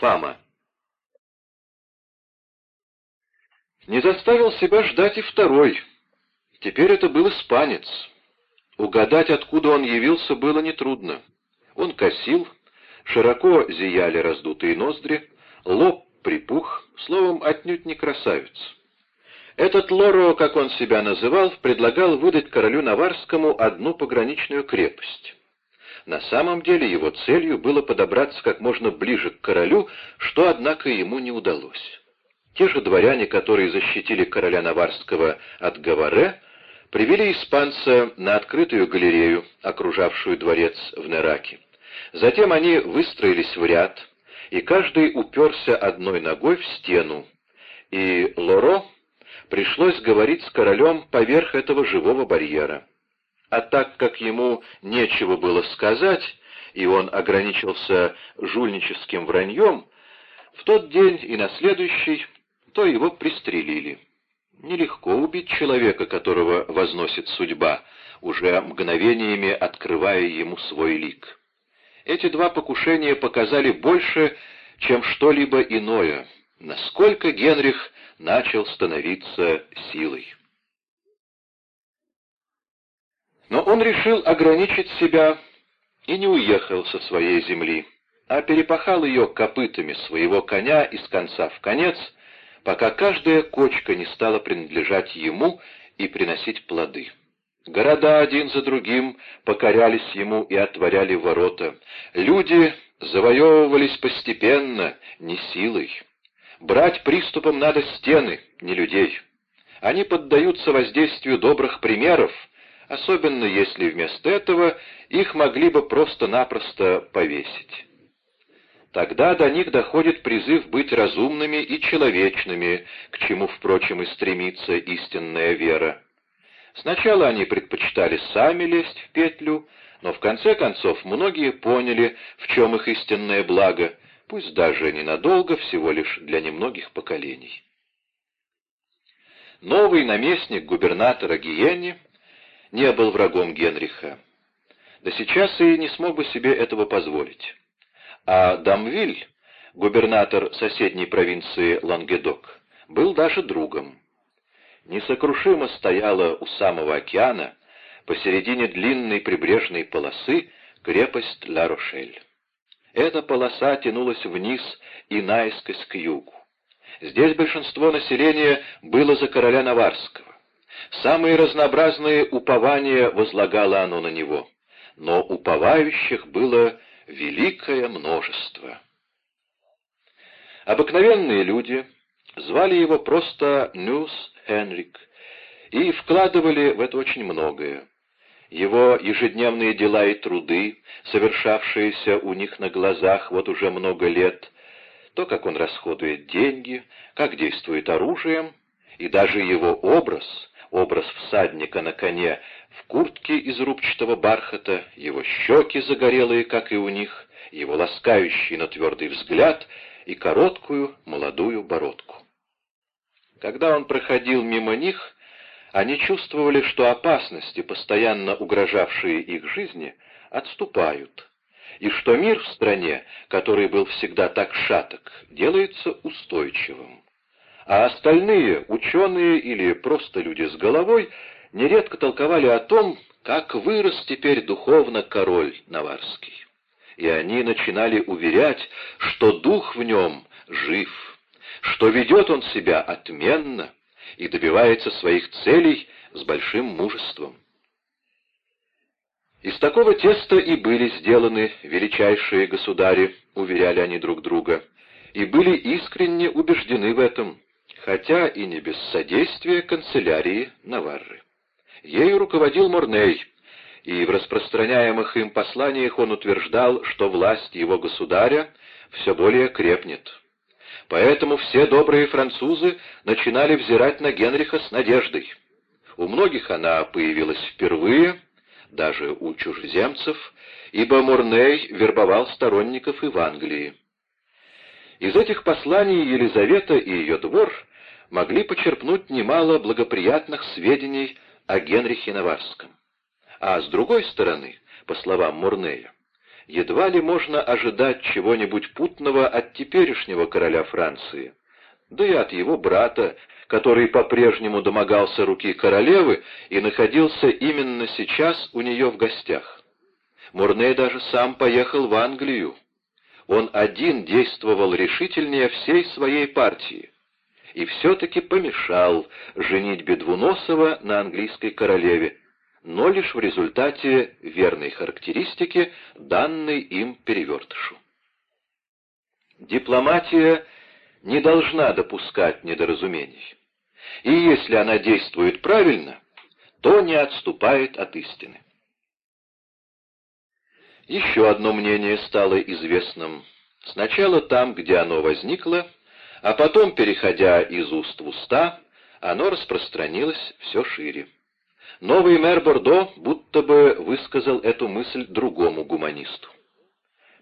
Фама. Не заставил себя ждать и второй. Теперь это был испанец. Угадать, откуда он явился, было нетрудно. Он косил, широко зияли раздутые ноздри, лоб припух, словом, отнюдь не красавец. Этот Лоро, как он себя называл, предлагал выдать королю Наварскому одну пограничную крепость. На самом деле его целью было подобраться как можно ближе к королю, что, однако, ему не удалось. Те же дворяне, которые защитили короля Наварского от Гаваре, привели испанца на открытую галерею, окружавшую дворец в Нераке. Затем они выстроились в ряд, и каждый уперся одной ногой в стену, и Лоро пришлось говорить с королем поверх этого живого барьера. А так как ему нечего было сказать, и он ограничился жульническим враньем, в тот день и на следующий, то его пристрелили. Нелегко убить человека, которого возносит судьба, уже мгновениями открывая ему свой лик. Эти два покушения показали больше, чем что-либо иное, насколько Генрих начал становиться силой. Но он решил ограничить себя и не уехал со своей земли, а перепахал ее копытами своего коня из конца в конец — пока каждая кочка не стала принадлежать ему и приносить плоды. Города один за другим покорялись ему и отворяли ворота. Люди завоевывались постепенно, не силой. Брать приступом надо стены, не людей. Они поддаются воздействию добрых примеров, особенно если вместо этого их могли бы просто-напросто повесить. Тогда до них доходит призыв быть разумными и человечными, к чему, впрочем, и стремится истинная вера. Сначала они предпочитали сами лезть в петлю, но в конце концов многие поняли, в чем их истинное благо, пусть даже ненадолго, всего лишь для немногих поколений. Новый наместник губернатора Гиени не был врагом Генриха. Да сейчас и не смог бы себе этого позволить а Дамвиль, губернатор соседней провинции Лангедок, был даже другом. Несокрушимо стояла у самого океана, посередине длинной прибрежной полосы, крепость Ла-Рошель. Эта полоса тянулась вниз и наискось к югу. Здесь большинство населения было за короля Наварского. Самые разнообразные упования возлагало оно на него, но уповающих было великое множество. Обыкновенные люди звали его просто Нюс Хенрик и вкладывали в это очень многое. Его ежедневные дела и труды, совершавшиеся у них на глазах вот уже много лет, то, как он расходует деньги, как действует оружием, и даже его образ, образ всадника на коне, в куртке из рубчатого бархата, его щеки загорелые, как и у них, его ласкающий, но твердый взгляд и короткую молодую бородку. Когда он проходил мимо них, они чувствовали, что опасности, постоянно угрожавшие их жизни, отступают, и что мир в стране, который был всегда так шаток, делается устойчивым. А остальные, ученые или просто люди с головой, нередко толковали о том, как вырос теперь духовно король Наварский. И они начинали уверять, что дух в нем жив, что ведет он себя отменно и добивается своих целей с большим мужеством. Из такого теста и были сделаны величайшие государи, уверяли они друг друга, и были искренне убеждены в этом, хотя и не без содействия канцелярии Наварры. Ею руководил Морней, и в распространяемых им посланиях он утверждал, что власть его государя все более крепнет. Поэтому все добрые французы начинали взирать на Генриха с надеждой. У многих она появилась впервые, даже у чужеземцев, ибо Мурней вербовал сторонников и в Англии. Из этих посланий Елизавета и ее двор могли почерпнуть немало благоприятных сведений о Генрихе Наварском. А с другой стороны, по словам Мурнея, едва ли можно ожидать чего-нибудь путного от теперешнего короля Франции, да и от его брата, который по-прежнему домогался руки королевы и находился именно сейчас у нее в гостях. Мурней даже сам поехал в Англию. Он один действовал решительнее всей своей партии и все-таки помешал женить Бедвуносова на английской королеве, но лишь в результате верной характеристики, данной им перевертышу. Дипломатия не должна допускать недоразумений, и если она действует правильно, то не отступает от истины. Еще одно мнение стало известным. Сначала там, где оно возникло, а потом, переходя из уст в уста, оно распространилось все шире. Новый мэр Бордо будто бы высказал эту мысль другому гуманисту.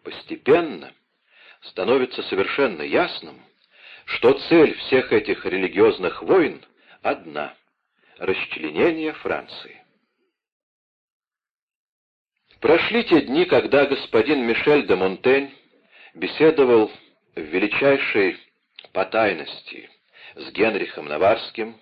Постепенно становится совершенно ясным, что цель всех этих религиозных войн одна — расчленение Франции. Прошли те дни, когда господин Мишель де Монтень беседовал в величайшей потайности с Генрихом Наварским.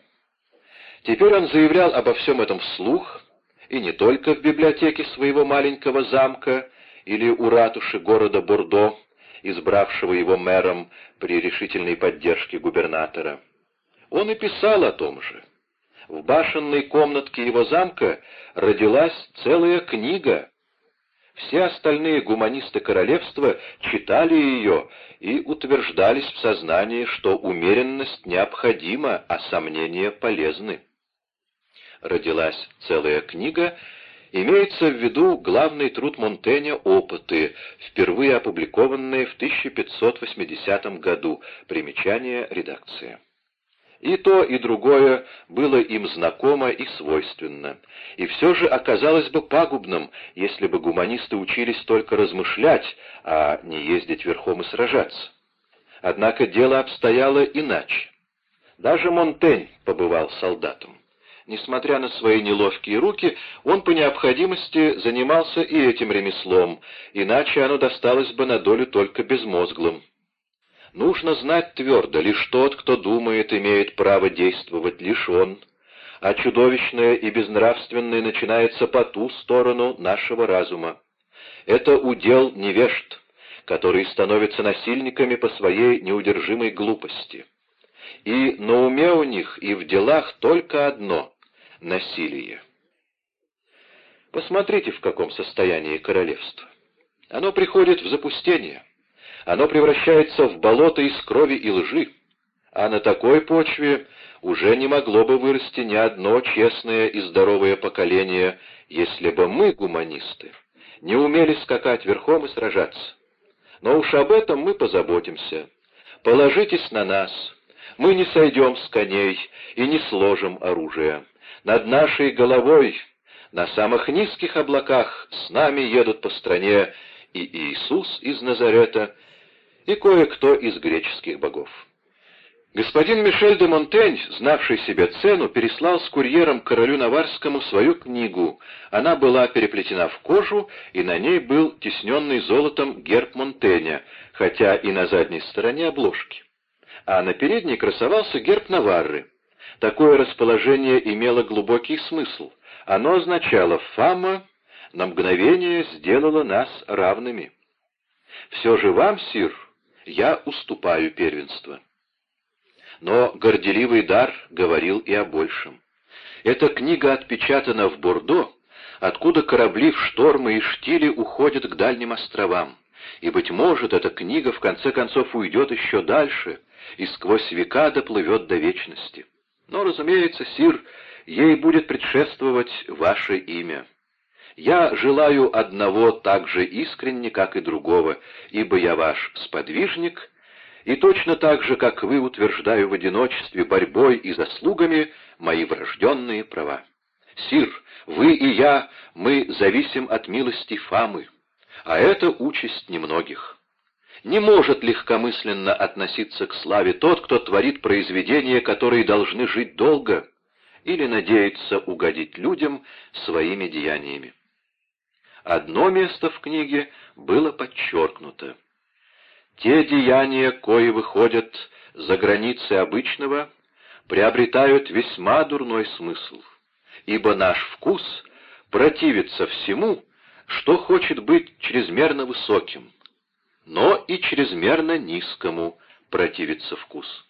Теперь он заявлял обо всем этом вслух, и не только в библиотеке своего маленького замка или у ратуши города Бордо, избравшего его мэром при решительной поддержке губернатора. Он и писал о том же. В башенной комнатке его замка родилась целая книга, все остальные гуманисты королевства читали ее и утверждались в сознании, что умеренность необходима, а сомнения полезны. Родилась целая книга, имеется в виду главный труд Монтэня «Опыты», впервые опубликованные в 1580 году, примечание редакции. И то, и другое было им знакомо и свойственно. И все же оказалось бы пагубным, если бы гуманисты учились только размышлять, а не ездить верхом и сражаться. Однако дело обстояло иначе. Даже Монтень побывал солдатом. Несмотря на свои неловкие руки, он по необходимости занимался и этим ремеслом, иначе оно досталось бы на долю только безмозглым. Нужно знать твердо, лишь тот, кто думает, имеет право действовать, лишь он, а чудовищное и безнравственное начинается по ту сторону нашего разума. Это удел невежд, которые становятся насильниками по своей неудержимой глупости. И на уме у них и в делах только одно — насилие. Посмотрите, в каком состоянии королевство. Оно приходит в запустение оно превращается в болото из крови и лжи, а на такой почве уже не могло бы вырасти ни одно честное и здоровое поколение, если бы мы, гуманисты, не умели скакать верхом и сражаться. Но уж об этом мы позаботимся. Положитесь на нас. Мы не сойдем с коней и не сложим оружие. Над нашей головой, на самых низких облаках, с нами едут по стране и Иисус из Назарета, и кое-кто из греческих богов. Господин Мишель де Монтень, знавший себе цену, переслал с курьером королю Наварскому свою книгу. Она была переплетена в кожу, и на ней был тесненный золотом герб Монтеня, хотя и на задней стороне обложки. А на передней красовался герб Наварры. Такое расположение имело глубокий смысл. Оно означало «фама» на мгновение сделала нас равными. «Все же вам, сир, я уступаю первенство. Но горделивый дар говорил и о большем. Эта книга отпечатана в Бордо, откуда корабли в штормы и штили уходят к дальним островам. И, быть может, эта книга в конце концов уйдет еще дальше и сквозь века доплывет до вечности. Но, разумеется, Сир, ей будет предшествовать ваше имя. Я желаю одного так же искренне, как и другого, ибо я ваш сподвижник, и точно так же, как вы, утверждаю в одиночестве борьбой и заслугами мои врожденные права. Сир, вы и я, мы зависим от милости Фамы, а это участь немногих. Не может легкомысленно относиться к славе тот, кто творит произведения, которые должны жить долго, или надеется угодить людям своими деяниями. Одно место в книге было подчеркнуто. Те деяния, кои выходят за границы обычного, приобретают весьма дурной смысл, ибо наш вкус противится всему, что хочет быть чрезмерно высоким, но и чрезмерно низкому противится вкус.